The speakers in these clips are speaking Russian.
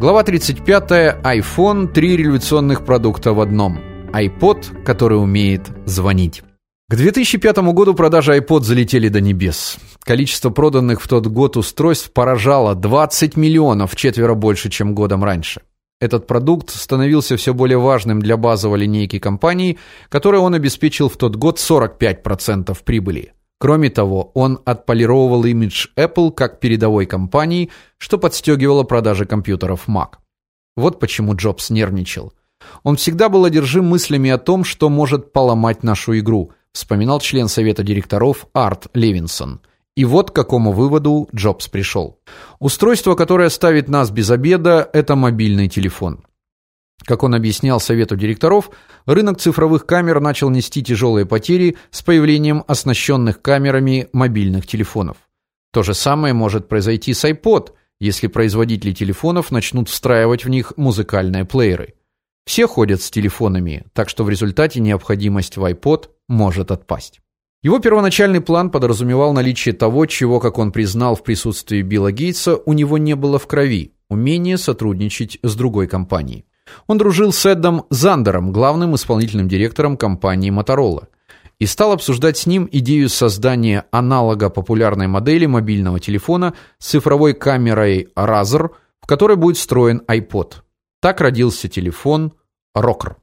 Глава 35. iPhone три революционных продукта в одном. iPod, который умеет звонить. К 2005 году продажи iPod залетели до небес. Количество проданных в тот год устройств поражало 20 миллионов, четверо больше, чем годом раньше. Этот продукт становился все более важным для базовой линейки компании, которой он обеспечил в тот год 45% прибыли. Кроме того, он отполировывал имидж Apple как передовой компании, что подстегивало продажи компьютеров Mac. Вот почему Джобс нервничал. Он всегда был одержим мыслями о том, что может поломать нашу игру – вспоминал член совета директоров Арт Левинсон. И вот к какому выводу Джобс пришел. Устройство, которое ставит нас без обеда это мобильный телефон. Как он объяснял совету директоров, рынок цифровых камер начал нести тяжелые потери с появлением оснащенных камерами мобильных телефонов. То же самое может произойти с iPod, если производители телефонов начнут встраивать в них музыкальные плееры. Все ходят с телефонами, так что в результате необходимость в iPod может отпасть. Его первоначальный план подразумевал наличие того, чего, как он признал в присутствии Билла Гейтса, у него не было в крови умение сотрудничать с другой компанией. Он дружил с Эдом Зандером, главным исполнительным директором компании Motorola, и стал обсуждать с ним идею создания аналога популярной модели мобильного телефона с цифровой камерой Razer, в которой будет встроен iPod. Так родился телефон Rocker.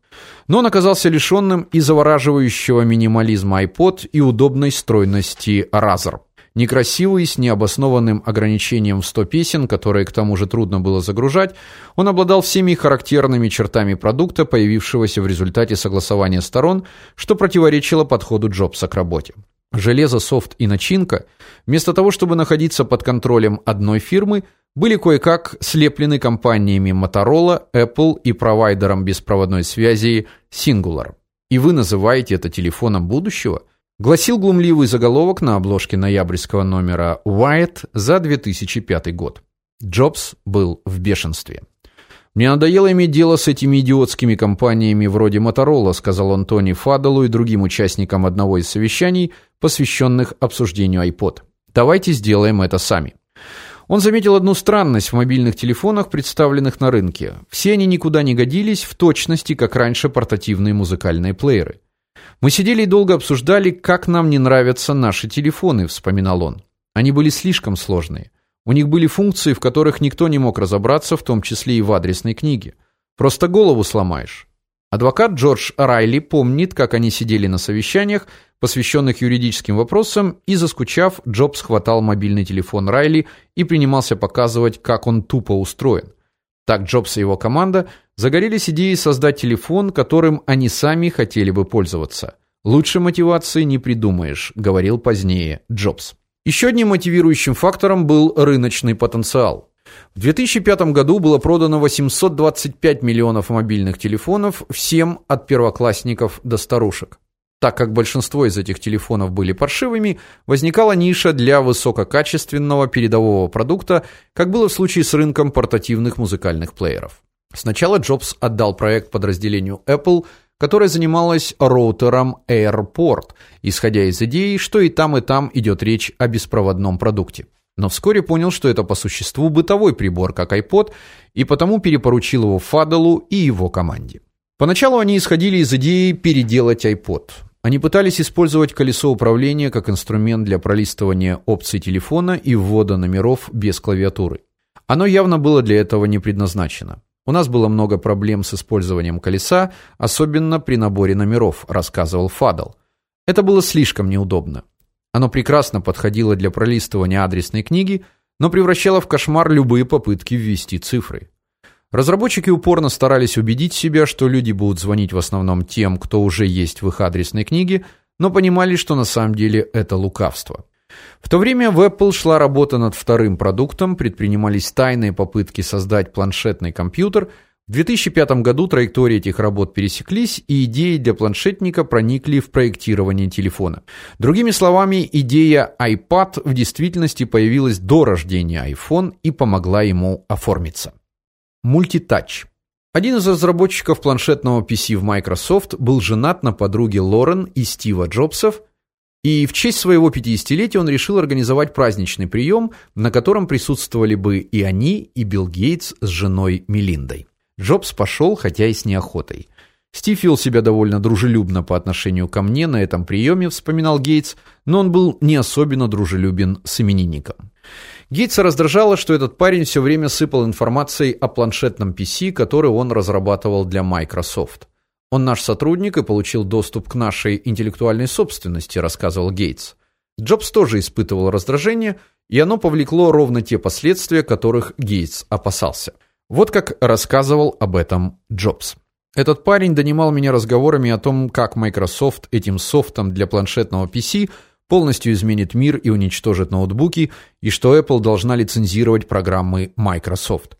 Но он оказался лишенным и завораживающего минимализма iPod и удобной стройности Razer. Некрасивый, с необоснованным ограничением в 100 песен, которые к тому же трудно было загружать, он обладал всеми характерными чертами продукта, появившегося в результате согласования сторон, что противоречило подходу Джобса к работе. Железо, софт и начинка, вместо того, чтобы находиться под контролем одной фирмы, были кое-как слеплены компаниями Motorola, Apple и провайдером беспроводной связи Singular. И вы называете это телефоном будущего? Гласил глумливый заголовок на обложке ноябрьского номера Wired за 2005 год. Джобс был в бешенстве. Мне надоело иметь дело с этими идиотскими компаниями вроде Motorola, сказал он Тони Фадделу и другим участникам одного из совещаний, посвященных обсуждению iPod. Давайте сделаем это сами. Он заметил одну странность в мобильных телефонах, представленных на рынке. Все они никуда не годились в точности, как раньше портативные музыкальные плееры. Мы сидели и долго обсуждали, как нам не нравятся наши телефоны, вспоминал он. Они были слишком сложные. У них были функции, в которых никто не мог разобраться, в том числе и в адресной книге. Просто голову сломаешь. Адвокат Джордж Райли помнит, как они сидели на совещаниях, посвященных юридическим вопросам, и заскучав, Джобс хватал мобильный телефон Райли и принимался показывать, как он тупо устроен. Так Джобс и его команда загорелись идеей создать телефон, которым они сами хотели бы пользоваться. Лучше мотивации не придумаешь, говорил позднее Джобс. Еще одним мотивирующим фактором был рыночный потенциал. В 2005 году было продано 825 миллионов мобильных телефонов всем от первоклассников до старушек. Так как большинство из этих телефонов были паршивыми, возникала ниша для высококачественного передового продукта, как было в случае с рынком портативных музыкальных плееров. Сначала Джобс отдал проект подразделению Apple – которая занималась роутером AirPort, исходя из идеи, что и там, и там идет речь о беспроводном продукте. Но вскоре понял, что это по существу бытовой прибор, как iPod, и потому перепоручил его Фаделу и его команде. Поначалу они исходили из идеи переделать iPod. Они пытались использовать колесо управления как инструмент для пролистывания опций телефона и ввода номеров без клавиатуры. Оно явно было для этого не предназначено. У нас было много проблем с использованием колеса, особенно при наборе номеров, рассказывал Фадл. Это было слишком неудобно. Оно прекрасно подходило для пролистывания адресной книги, но превращало в кошмар любые попытки ввести цифры. Разработчики упорно старались убедить себя, что люди будут звонить в основном тем, кто уже есть в их адресной книге, но понимали, что на самом деле это лукавство. В то время в Apple шла работа над вторым продуктом, предпринимались тайные попытки создать планшетный компьютер. В 2005 году траектории этих работ пересеклись, и идеи для планшетника проникли в проектирование телефона. Другими словами, идея iPad в действительности появилась до рождения iPhone и помогла ему оформиться. Мультитач. Один из разработчиков планшетного PC в Microsoft был женат на подруге Лорен и Стива Джобсов, И в честь своего 50-летия он решил организовать праздничный прием, на котором присутствовали бы и они, и Билл Гейтс с женой Мелиндой. Джобс пошел, хотя и с неохотой. Стив вел себя довольно дружелюбно по отношению ко мне на этом приеме, вспоминал Гейтс, но он был не особенно дружелюбен с именинником. Гейтса раздражало, что этот парень все время сыпал информацией о планшетном PC, который он разрабатывал для Microsoft. Он наш сотрудник и получил доступ к нашей интеллектуальной собственности, рассказывал Гейтс. Джобс тоже испытывал раздражение, и оно повлекло ровно те последствия, которых Гейтс опасался. Вот как рассказывал об этом Джобс. Этот парень донимал меня разговорами о том, как Microsoft этим софтом для планшетного PC полностью изменит мир и уничтожит ноутбуки, и что Apple должна лицензировать программы Microsoft.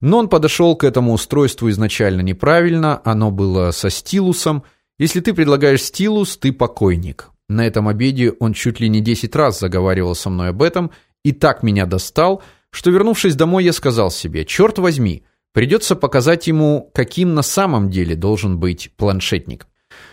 Но он подошел к этому устройству изначально неправильно, оно было со стилусом. Если ты предлагаешь стилус, ты покойник. На этом обеде он чуть ли не 10 раз заговаривал со мной об этом и так меня достал, что вернувшись домой, я сказал себе: «Черт возьми, придется показать ему, каким на самом деле должен быть планшетник".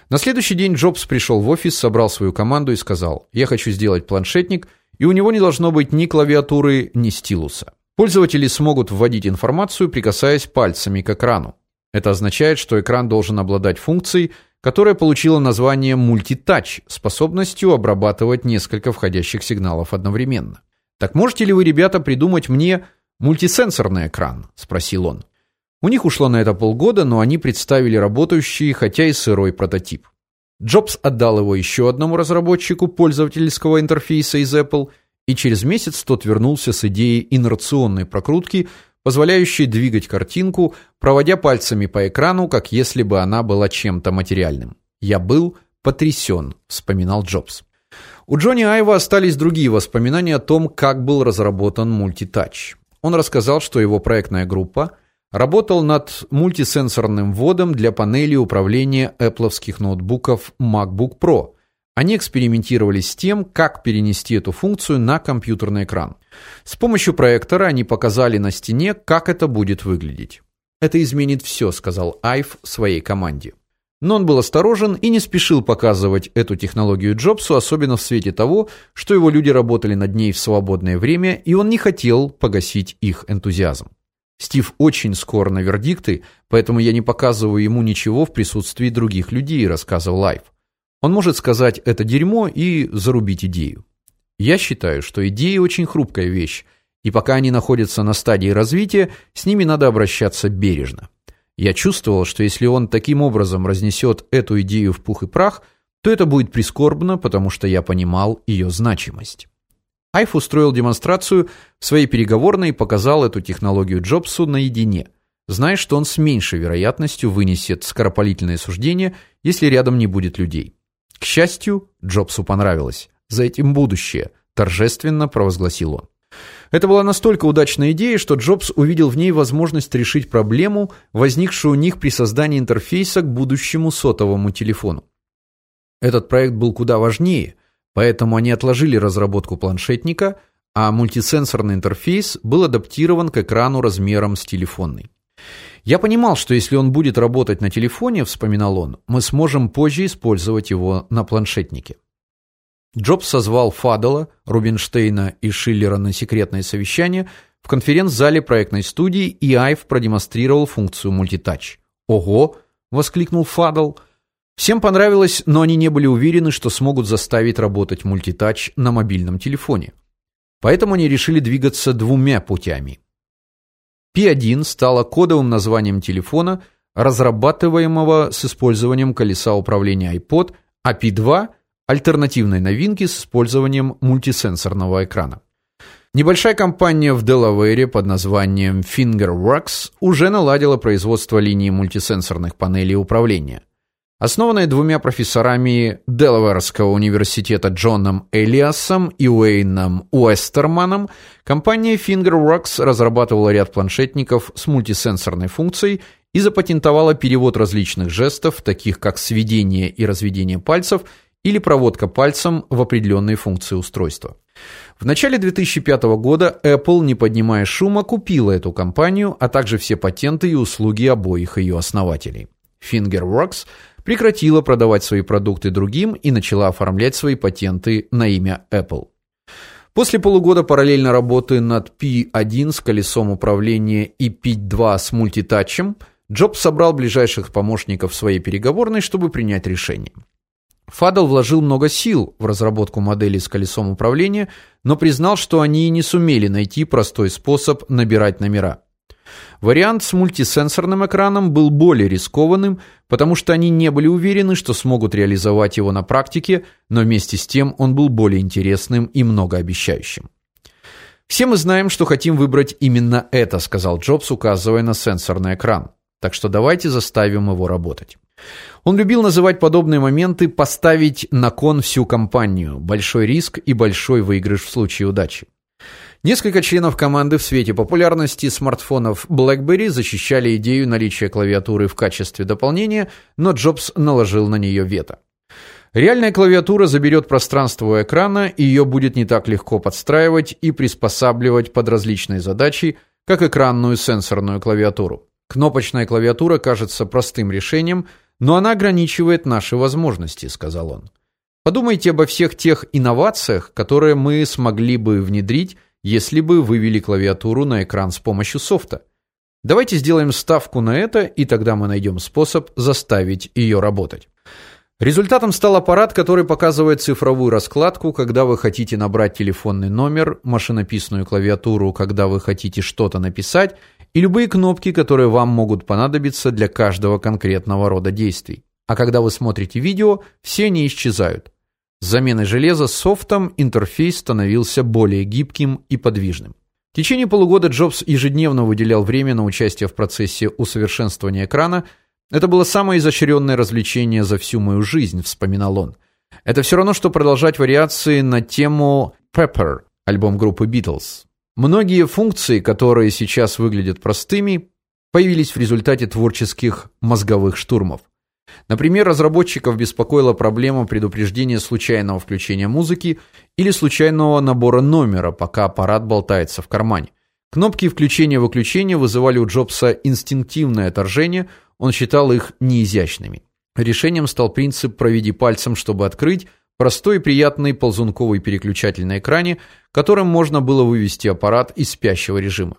На следующий день Джобс пришел в офис, собрал свою команду и сказал: "Я хочу сделать планшетник, и у него не должно быть ни клавиатуры, ни стилуса". Пользователи смогут вводить информацию, прикасаясь пальцами к экрану. Это означает, что экран должен обладать функцией, которая получила название мультитач, способностью обрабатывать несколько входящих сигналов одновременно. Так можете ли вы, ребята, придумать мне мультисенсорный экран, спросил он. У них ушло на это полгода, но они представили работающий, хотя и сырой прототип. Джобс отдал его еще одному разработчику пользовательского интерфейса из Apple – и через месяц тот вернулся с идеей инерционной прокрутки, позволяющей двигать картинку, проводя пальцами по экрану, как если бы она была чем-то материальным. Я был потрясен», — вспоминал Джобс. У Джонни Айва остались другие воспоминания о том, как был разработан мультитач. Он рассказал, что его проектная группа работал над мультисенсорным вводом для панели управления Apple'овских ноутбуков MacBook Pro, они экспериментировали с тем, как перенести эту функцию на компьютерный экран. С помощью проектора они показали на стене, как это будет выглядеть. Это изменит все», — сказал Айв своей команде. Но он был осторожен и не спешил показывать эту технологию Джобсу, особенно в свете того, что его люди работали над ней в свободное время, и он не хотел погасить их энтузиазм. Стив очень скор на вердикты, поэтому я не показываю ему ничего в присутствии других людей, рассказывал Айв. Он может сказать это дерьмо и зарубить идею. Я считаю, что идеи очень хрупкая вещь, и пока они находятся на стадии развития, с ними надо обращаться бережно. Я чувствовал, что если он таким образом разнесет эту идею в пух и прах, то это будет прискорбно, потому что я понимал ее значимость. Айф устроил демонстрацию в своей переговорной и показал эту технологию Джобсу наедине, зная, что он с меньшей вероятностью вынесет скоропалительное суждение, если рядом не будет людей. К счастью, Джобсу понравилось. За этим будущее, торжественно провозгласил он. Это была настолько удачная идея, что Джобс увидел в ней возможность решить проблему, возникшую у них при создании интерфейса к будущему сотовому телефону. Этот проект был куда важнее, поэтому они отложили разработку планшетника, а мультисенсорный интерфейс был адаптирован к экрану размером с телефонный. Я понимал, что если он будет работать на телефоне, вспоминал он, мы сможем позже использовать его на планшетнике. Джобс созвал Фадела, Рубинштейна и Шиллера на секретное совещание в конференц-зале проектной студии, и Айв продемонстрировал функцию мультитач. "Ого!" воскликнул Фадел. Всем понравилось, но они не были уверены, что смогут заставить работать мультитач на мобильном телефоне. Поэтому они решили двигаться двумя путями. P1 стала кодовым названием телефона, разрабатываемого с использованием колеса управления iPod, а P2 альтернативной новинки с использованием мультисенсорного экрана. Небольшая компания в Делавере под названием Fingerworks уже наладила производство линии мультисенсорных панелей управления. Основанная двумя профессорами Делаверского университета Джоном Элиасом и Уэйном Уэстерманом, компания Fingerworks разрабатывала ряд планшетников с мультисенсорной функцией и запатентовала перевод различных жестов, таких как сведение и разведение пальцев или проводка пальцем в определенные функции устройства. В начале 2005 года Apple, не поднимая шума, купила эту компанию, а также все патенты и услуги обоих ее основателей. Fingerworks прекратила продавать свои продукты другим и начала оформлять свои патенты на имя Apple. После полугода параллельно работы над P1 с колесом управления и P2 с мультитачем, Джобс собрал ближайших помощников своей переговорной, чтобы принять решение. Фадл вложил много сил в разработку модели с колесом управления, но признал, что они не сумели найти простой способ набирать номера. Вариант с мультисенсорным экраном был более рискованным, потому что они не были уверены, что смогут реализовать его на практике, но вместе с тем он был более интересным и многообещающим. Все мы знаем, что хотим выбрать именно это, сказал Джобс, указывая на сенсорный экран. Так что давайте заставим его работать. Он любил называть подобные моменты поставить на кон всю компанию, большой риск и большой выигрыш в случае удачи. Несколько членов команды в свете популярности смартфонов BlackBerry защищали идею наличия клавиатуры в качестве дополнения, но Джобс наложил на нее вето. Реальная клавиатура заберет пространство у экрана, и ее будет не так легко подстраивать и приспосабливать под различные задачи, как экранную сенсорную клавиатуру. Кнопочная клавиатура кажется простым решением, но она ограничивает наши возможности, сказал он. Подумайте обо всех тех инновациях, которые мы смогли бы внедрить, если бы вывели клавиатуру на экран с помощью софта. Давайте сделаем ставку на это, и тогда мы найдем способ заставить ее работать. Результатом стал аппарат, который показывает цифровую раскладку, когда вы хотите набрать телефонный номер, машинописную клавиатуру, когда вы хотите что-то написать, и любые кнопки, которые вам могут понадобиться для каждого конкретного рода действий. А когда вы смотрите видео, все они исчезают. Заменой железа софтом интерфейс становился более гибким и подвижным. В течение полугода Джобс ежедневно выделял время на участие в процессе усовершенствования экрана. Это было самое изощренное развлечение за всю мою жизнь, вспоминал он. Это все равно что продолжать вариации на тему Pepper, альбом группы Beatles. Многие функции, которые сейчас выглядят простыми, появились в результате творческих мозговых штурмов. Например, разработчиков беспокоила проблема предупреждения случайного включения музыки или случайного набора номера, пока аппарат болтается в кармане. Кнопки включения-выключения вызывали у Джобса инстинктивное отторжение, он считал их неизящными. Решением стал принцип проведи пальцем, чтобы открыть, простой и приятный ползунковый переключатель на экране, которым можно было вывести аппарат из спящего режима.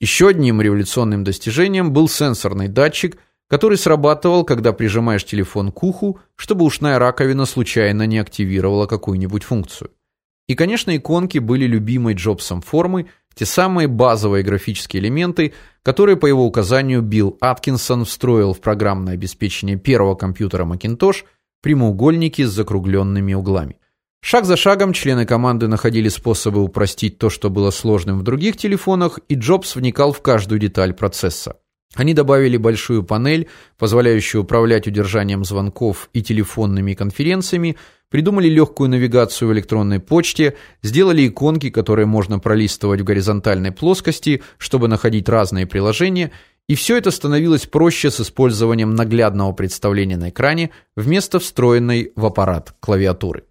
Еще одним революционным достижением был сенсорный датчик – который срабатывал, когда прижимаешь телефон к уху, чтобы ушная раковина случайно не активировала какую-нибудь функцию. И, конечно, иконки были любимой Джобсом формы, те самые базовые графические элементы, которые по его указанию Билл Аткинсон встроил в программное обеспечение первого компьютера Macintosh, прямоугольники с закругленными углами. Шаг за шагом члены команды находили способы упростить то, что было сложным в других телефонах, и Джобс вникал в каждую деталь процесса. Они добавили большую панель, позволяющую управлять удержанием звонков и телефонными конференциями, придумали легкую навигацию в электронной почте, сделали иконки, которые можно пролистывать в горизонтальной плоскости, чтобы находить разные приложения, и все это становилось проще с использованием наглядного представления на экране вместо встроенной в аппарат клавиатуры.